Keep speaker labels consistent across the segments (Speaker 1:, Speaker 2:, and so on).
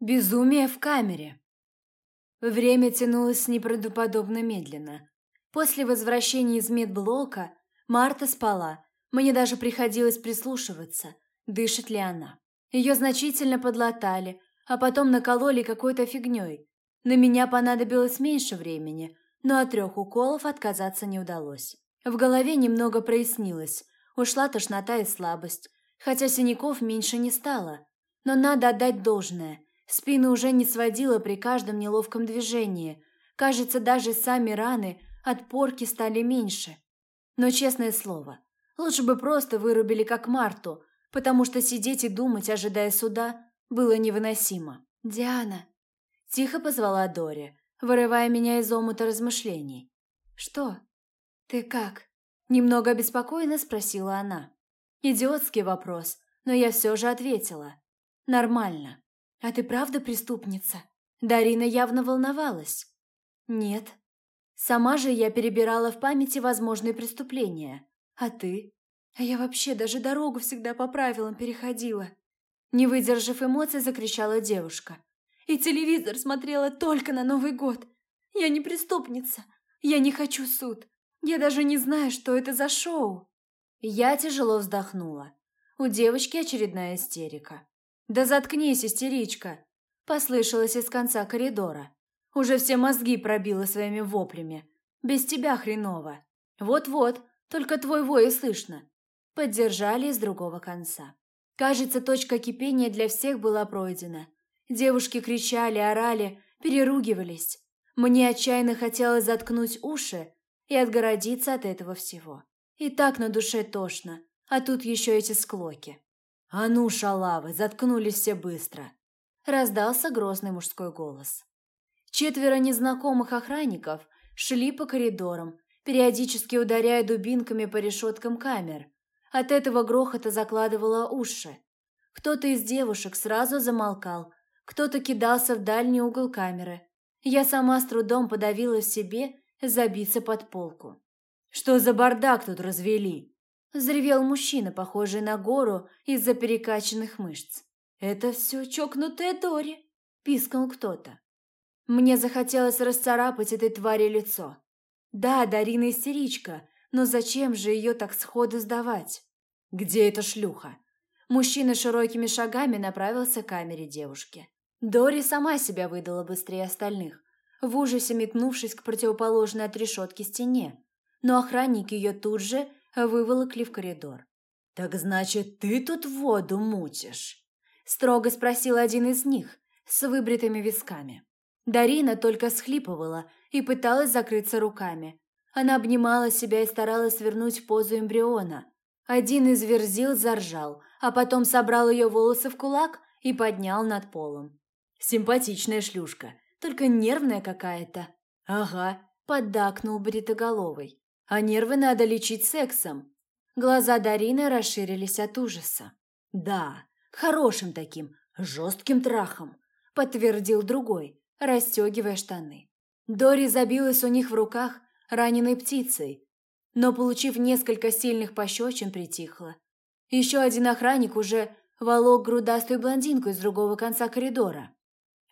Speaker 1: Безумие в камере. Время тянулось неправдоподобно медленно. После возвращения из медблока Марта спала. Мне даже приходилось прислушиваться, дышит ли она. Ее значительно подлатали, а потом накололи какой-то фигней. На меня понадобилось меньше времени, но от трех уколов отказаться не удалось. В голове немного прояснилось. Ушла тошнота и слабость, хотя синяков меньше не стало. Но надо отдать должное – Спину уже не сводила при каждом неловком движении. Кажется, даже сами раны от порки стали меньше. Но, честное слово, лучше бы просто вырубили как Марту, потому что сидеть и думать, ожидая суда, было невыносимо. «Диана!» – тихо позвала Дори, вырывая меня из омута размышлений. «Что? Ты как?» – немного обеспокоенно спросила она. Идиотский вопрос, но я все же ответила. «Нормально». «А ты правда преступница?» Дарина явно волновалась. «Нет». Сама же я перебирала в памяти возможные преступления. «А ты?» «А я вообще даже дорогу всегда по правилам переходила». Не выдержав эмоций, закричала девушка. «И телевизор смотрела только на Новый год. Я не преступница. Я не хочу суд. Я даже не знаю, что это за шоу». Я тяжело вздохнула. У девочки очередная истерика. «Да заткнись, истеричка!» – послышалось из конца коридора. Уже все мозги пробило своими воплями. «Без тебя хреново!» «Вот-вот, только твой вой и слышно!» Поддержали из другого конца. Кажется, точка кипения для всех была пройдена. Девушки кричали, орали, переругивались. Мне отчаянно хотелось заткнуть уши и отгородиться от этого всего. И так на душе тошно, а тут еще эти склоки. «А ну, шалавы, заткнулись все быстро!» Раздался грозный мужской голос. Четверо незнакомых охранников шли по коридорам, периодически ударяя дубинками по решеткам камер. От этого грохота закладывало уши. Кто-то из девушек сразу замолкал, кто-то кидался в дальний угол камеры. Я сама с трудом подавила в себе забиться под полку. «Что за бардак тут развели?» Взревел мужчина, похожий на гору из-за перекачанных мышц. «Это все чокнутая Дори!» – пискнул кто-то. Мне захотелось расцарапать этой твари лицо. Да, Дарина истеричка, но зачем же ее так сходу сдавать? Где эта шлюха? Мужчина широкими шагами направился к камере девушки. Дори сама себя выдала быстрее остальных, в ужасе метнувшись к противоположной от решетки стене. Но охранники ее тут же выволокли в коридор. «Так значит, ты тут воду мутишь?» – строго спросил один из них с выбритыми висками. Дарина только схлипывала и пыталась закрыться руками. Она обнимала себя и старалась вернуть позу эмбриона. Один из верзил заржал, а потом собрал ее волосы в кулак и поднял над полом. «Симпатичная шлюшка, только нервная какая-то». «Ага», – поддакнул бритоголовый. А нервы надо лечить сексом. Глаза Дарины расширились от ужаса. Да, хорошим таким, жестким трахом, подтвердил другой, расстегивая штаны. Дори забилась у них в руках раненой птицей, но, получив несколько сильных пощечин, притихла. Еще один охранник уже волок грудастую блондинку из другого конца коридора.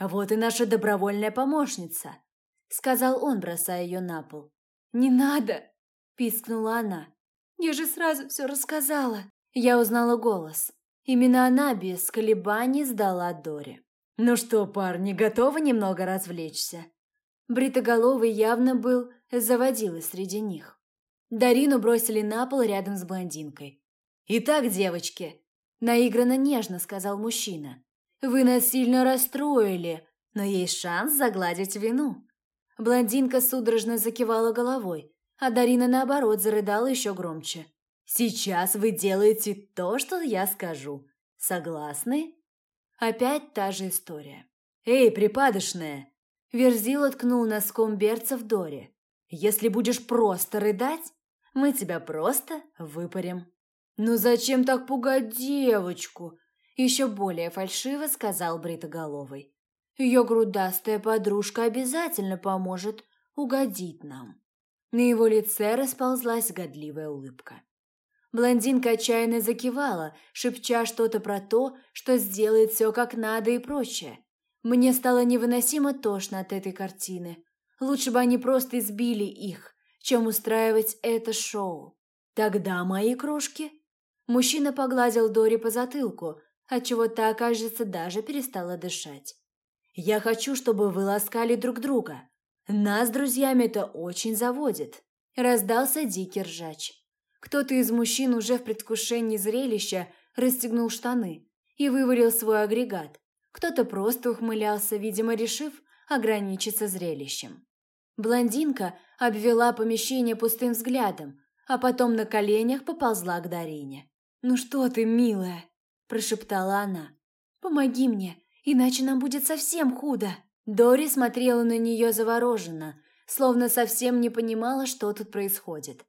Speaker 1: «Вот и наша добровольная помощница», — сказал он, бросая ее на пол. «Не надо!» Пискнула она. «Я же сразу все рассказала!» Я узнала голос. Именно она без колебаний сдала Доре. «Ну что, парни, готовы немного развлечься?» Бритоголовый явно был заводилой среди них. Дарину бросили на пол рядом с блондинкой. «Итак, девочки», – наигранно нежно сказал мужчина, – «вы нас сильно расстроили, но есть шанс загладить вину». Блондинка судорожно закивала головой, а Дарина, наоборот, зарыдала еще громче. «Сейчас вы делаете то, что я скажу. Согласны?» Опять та же история. «Эй, припадочная!» Верзила ткнул носком берца в Доре. «Если будешь просто рыдать, мы тебя просто выпарим». «Ну зачем так пугать девочку?» Еще более фальшиво сказал Бритоголовый. «Ее грудастая подружка обязательно поможет угодить нам». На его лице расползлась годливая улыбка. Блондинка отчаянно закивала, шепча что-то про то, что сделает все как надо и прочее. Мне стало невыносимо тошно от этой картины. Лучше бы они просто избили их, чем устраивать это шоу. Тогда мои крошки. Мужчина погладил Дори по затылку, отчего та, кажется, даже перестала дышать. Я хочу, чтобы вы ласкали друг друга. Нас с друзьями это очень заводит. Раздался дикий ржач. Кто-то из мужчин уже в предвкушении зрелища расстегнул штаны и вывалил свой агрегат. Кто-то просто ухмылялся, видимо, решив ограничиться зрелищем. Блондинка обвела помещение пустым взглядом, а потом на коленях поползла к Дарине. «Ну что ты, милая?» – прошептала она. «Помоги мне, иначе нам будет совсем худо». Дори смотрела на нее завороженно, словно совсем не понимала, что тут происходит.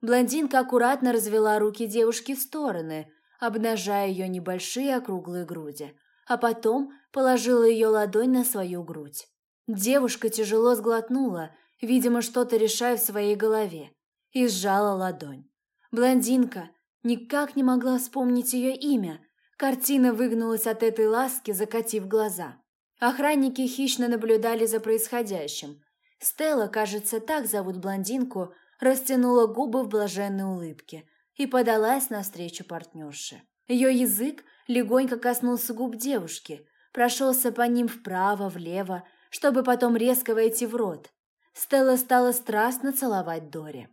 Speaker 1: Блондинка аккуратно развела руки девушки в стороны, обнажая ее небольшие округлые груди, а потом положила ее ладонь на свою грудь. Девушка тяжело сглотнула, видимо, что-то решая в своей голове, и сжала ладонь. Блондинка никак не могла вспомнить ее имя. Картина выгнулась от этой ласки, закатив глаза. Охранники хищно наблюдали за происходящим. Стелла, кажется, так зовут блондинку, растянула губы в блаженной улыбке и подалась навстречу партнерше. Ее язык легонько коснулся губ девушки, прошелся по ним вправо-влево, чтобы потом резко войти в рот. Стелла стала страстно целовать Дори.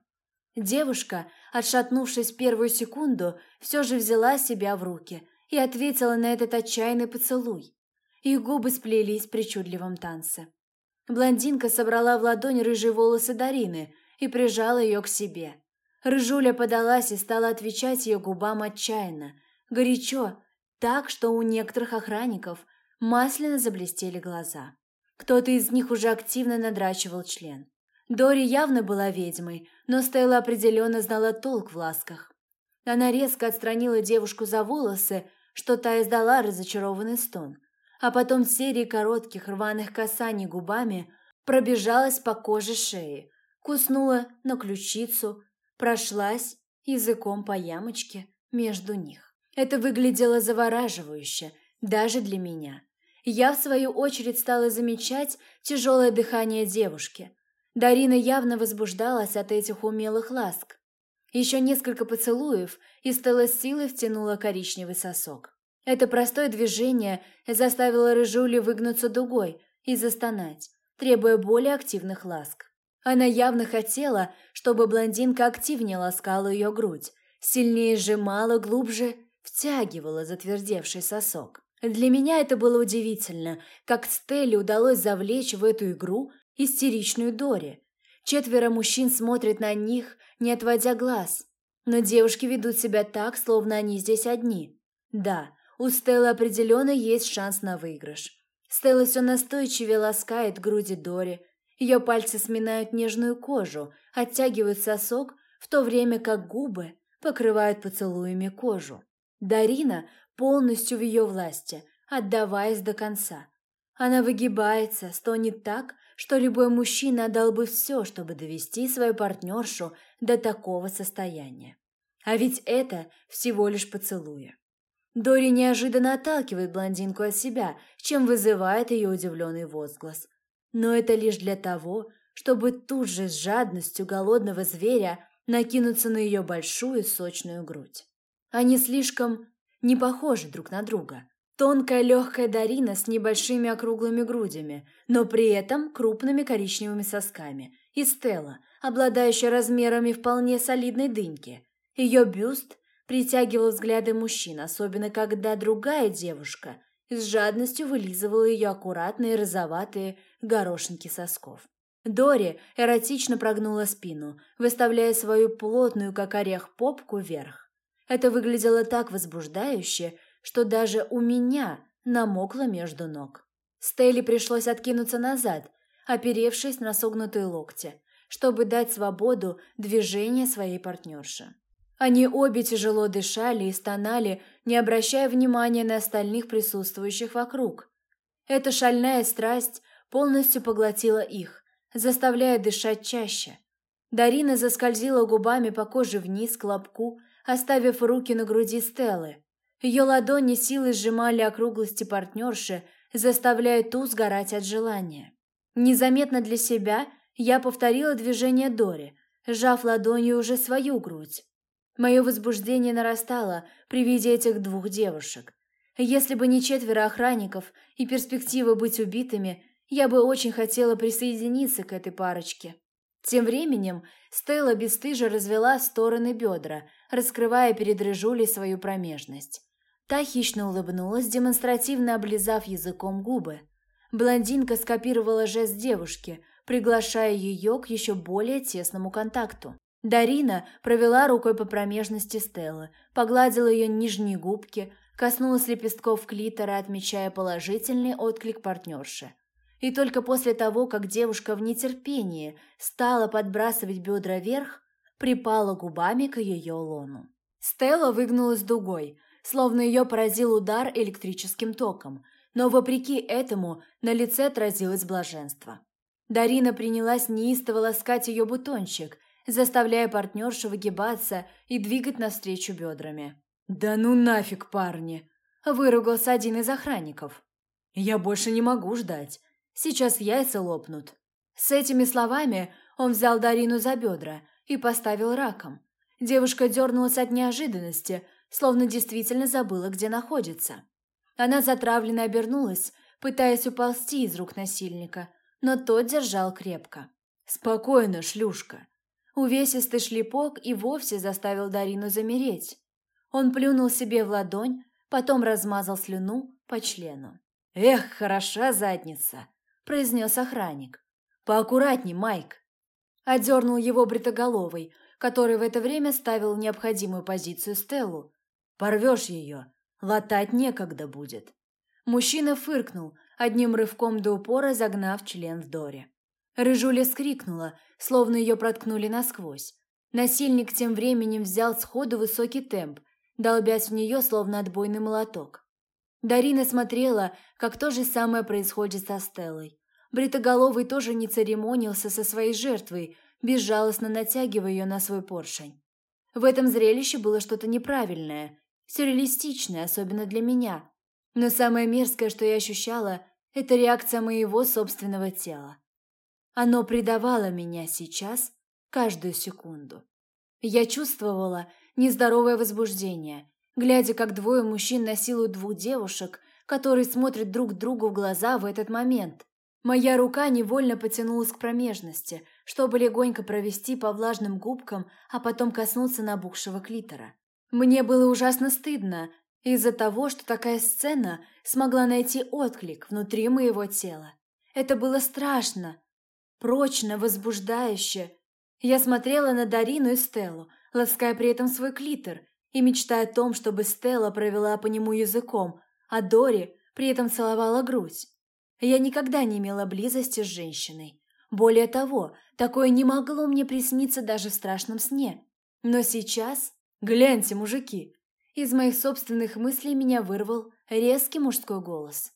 Speaker 1: Девушка, отшатнувшись первую секунду, все же взяла себя в руки и ответила на этот отчаянный поцелуй. Их губы сплелись в причудливом танце. Блондинка собрала в ладонь рыжие волосы Дарины и прижала ее к себе. Рыжуля подалась и стала отвечать ее губам отчаянно, горячо, так, что у некоторых охранников масляно заблестели глаза. Кто-то из них уже активно надрачивал член. Дори явно была ведьмой, но Стелла определенно знала толк в ласках. Она резко отстранила девушку за волосы, что та издала разочарованный стон, а потом серией коротких рваных касаний губами пробежалась по коже шеи, куснула на ключицу, прошлась языком по ямочке между них. Это выглядело завораживающе, даже для меня. Я, в свою очередь, стала замечать тяжелое дыхание девушки. Дарина явно возбуждалась от этих умелых ласк. Еще несколько поцелуев, и Стелла силой втянула коричневый сосок. Это простое движение заставило Рыжули выгнуться дугой и застонать, требуя более активных ласк. Она явно хотела, чтобы блондинка активнее ласкала ее грудь, сильнее сжимала, глубже втягивала затвердевший сосок. Для меня это было удивительно, как Стелле удалось завлечь в эту игру истеричную Дори. Четверо мужчин смотрят на них, не отводя глаз. Но девушки ведут себя так, словно они здесь одни. Да, у Стеллы определенно есть шанс на выигрыш. Стелла все настойчивее ласкает груди Дори. Ее пальцы сминают нежную кожу, оттягивают сосок, в то время как губы покрывают поцелуями кожу. Дарина полностью в ее власти, отдаваясь до конца. Она выгибается, стонет так, что любой мужчина отдал бы все, чтобы довести свою партнершу до такого состояния. А ведь это всего лишь поцелуя. Дори неожиданно отталкивает блондинку от себя, чем вызывает ее удивленный возглас. Но это лишь для того, чтобы тут же с жадностью голодного зверя накинуться на ее большую сочную грудь. Они слишком не похожи друг на друга. Тонкая легкая Дарина с небольшими округлыми грудями, но при этом крупными коричневыми сосками, и Стелла, обладающая размерами вполне солидной дыньки. Ее бюст притягивал взгляды мужчин, особенно когда другая девушка с жадностью вылизывала ее аккуратные розоватые горошинки сосков. Дори эротично прогнула спину, выставляя свою плотную, как орех, попку вверх. Это выглядело так возбуждающе, что даже у меня намокло между ног. Стелли пришлось откинуться назад, оперевшись на согнутые локти, чтобы дать свободу движения своей партнерши. Они обе тяжело дышали и стонали, не обращая внимания на остальных присутствующих вокруг. Эта шальная страсть полностью поглотила их, заставляя дышать чаще. Дарина заскользила губами по коже вниз к лобку, оставив руки на груди Стеллы. Ее ладони силой сжимали округлости партнерши, заставляя ту сгорать от желания. Незаметно для себя я повторила движение Дори, сжав ладонью уже свою грудь. Мое возбуждение нарастало при виде этих двух девушек. Если бы не четверо охранников и перспектива быть убитыми, я бы очень хотела присоединиться к этой парочке. Тем временем Стелла бесстыжо развела стороны бедра, раскрывая перед Рыжулей свою промежность. Та хищно улыбнулась, демонстративно облизав языком губы. Блондинка скопировала жест девушки, приглашая ее к еще более тесному контакту. Дарина провела рукой по промежности Стеллы, погладила ее нижние губки, коснулась лепестков клитора, отмечая положительный отклик партнерши. И только после того, как девушка в нетерпении стала подбрасывать бедра вверх, припала губами к ее лону. Стелла выгнулась дугой, словно ее поразил удар электрическим током, но вопреки этому на лице отразилось блаженство. Дарина принялась неистово ласкать ее бутончик, заставляя партнершу выгибаться и двигать навстречу бедрами. «Да ну нафиг, парни!» – выругался один из охранников. «Я больше не могу ждать. Сейчас яйца лопнут». С этими словами он взял Дарину за бедра и поставил раком. Девушка дернулась от неожиданности, словно действительно забыла, где находится. Она затравленно обернулась, пытаясь уползти из рук насильника, но тот держал крепко. «Спокойно, шлюшка!» Увесистый шлепок и вовсе заставил Дарину замереть. Он плюнул себе в ладонь, потом размазал слюну по члену. «Эх, хороша задница!» – произнес охранник. «Поаккуратней, Майк!» Одернул его бритоголовый, который в это время ставил необходимую позицию Стеллу. «Порвешь ее, латать некогда будет». Мужчина фыркнул, одним рывком до упора загнав член в Доре. Рыжуля скрикнула, словно ее проткнули насквозь. Насильник тем временем взял сходу высокий темп – долбясь в нее, словно отбойный молоток. Дарина смотрела, как то же самое происходит со Стеллой. Бритоголовый тоже не церемонился со своей жертвой, безжалостно натягивая ее на свой поршень. В этом зрелище было что-то неправильное, сюрреалистичное, особенно для меня. Но самое мерзкое, что я ощущала, это реакция моего собственного тела. Оно предавало меня сейчас каждую секунду. Я чувствовала, нездоровое возбуждение, глядя, как двое мужчин насилуют двух девушек, которые смотрят друг другу в глаза в этот момент. Моя рука невольно потянулась к промежности, чтобы легонько провести по влажным губкам, а потом коснуться набухшего клитора. Мне было ужасно стыдно из-за того, что такая сцена смогла найти отклик внутри моего тела. Это было страшно, прочно, возбуждающе. Я смотрела на Дарину и Стеллу, лаская при этом свой клитор и мечтая о том, чтобы Стелла провела по нему языком, а Дори при этом целовала грудь. Я никогда не имела близости с женщиной. Более того, такое не могло мне присниться даже в страшном сне. Но сейчас... Гляньте, мужики! Из моих собственных мыслей меня вырвал резкий мужской голос.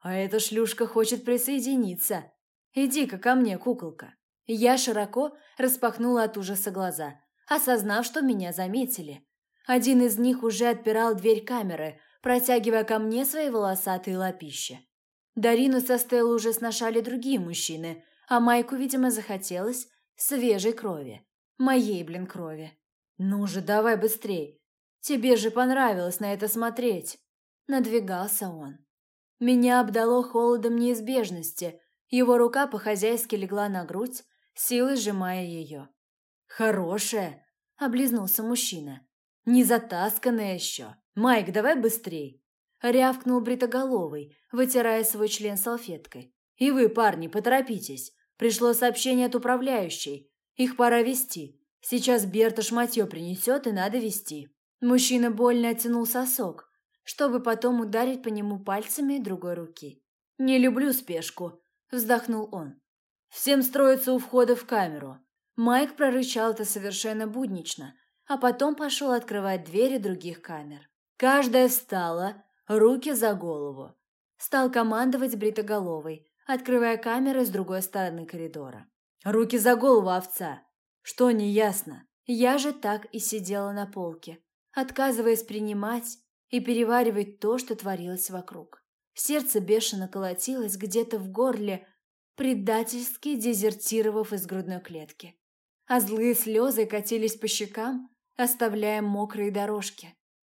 Speaker 1: «А эта шлюшка хочет присоединиться. Иди-ка ко мне, куколка». Я широко распахнула от ужаса глаза, осознав, что меня заметили. Один из них уже отпирал дверь камеры, протягивая ко мне свои волосатые лапища. Дарину со Стеллой уже сношали другие мужчины, а Майку, видимо, захотелось свежей крови. Моей, блин, крови. «Ну же, давай быстрей! Тебе же понравилось на это смотреть!» Надвигался он. Меня обдало холодом неизбежности. Его рука по-хозяйски легла на грудь, силой сжимая ее. «Хорошая!» – облизнулся мужчина. «Не затасканная еще! Майк, давай быстрей!» – рявкнул бритоголовый, вытирая свой член салфеткой. «И вы, парни, поторопитесь! Пришло сообщение от управляющей. Их пора вести. Сейчас Берта шматье принесет, и надо вести». Мужчина больно оттянул сосок, чтобы потом ударить по нему пальцами другой руки. «Не люблю спешку», – вздохнул он. «Всем строиться у входа в камеру. Майк прорычал это совершенно буднично, а потом пошел открывать двери других камер. Каждая встала, руки за голову. Стал командовать бритоголовой, открывая камеры с другой стороны коридора. «Руки за голову, овца!» «Что неясно?» Я же так и сидела на полке, отказываясь принимать и переваривать то, что творилось вокруг. Сердце бешено колотилось где-то в горле, предательски дезертировав из грудной клетки. А злые слезы катились по щекам, оставляя мокрые дорожки.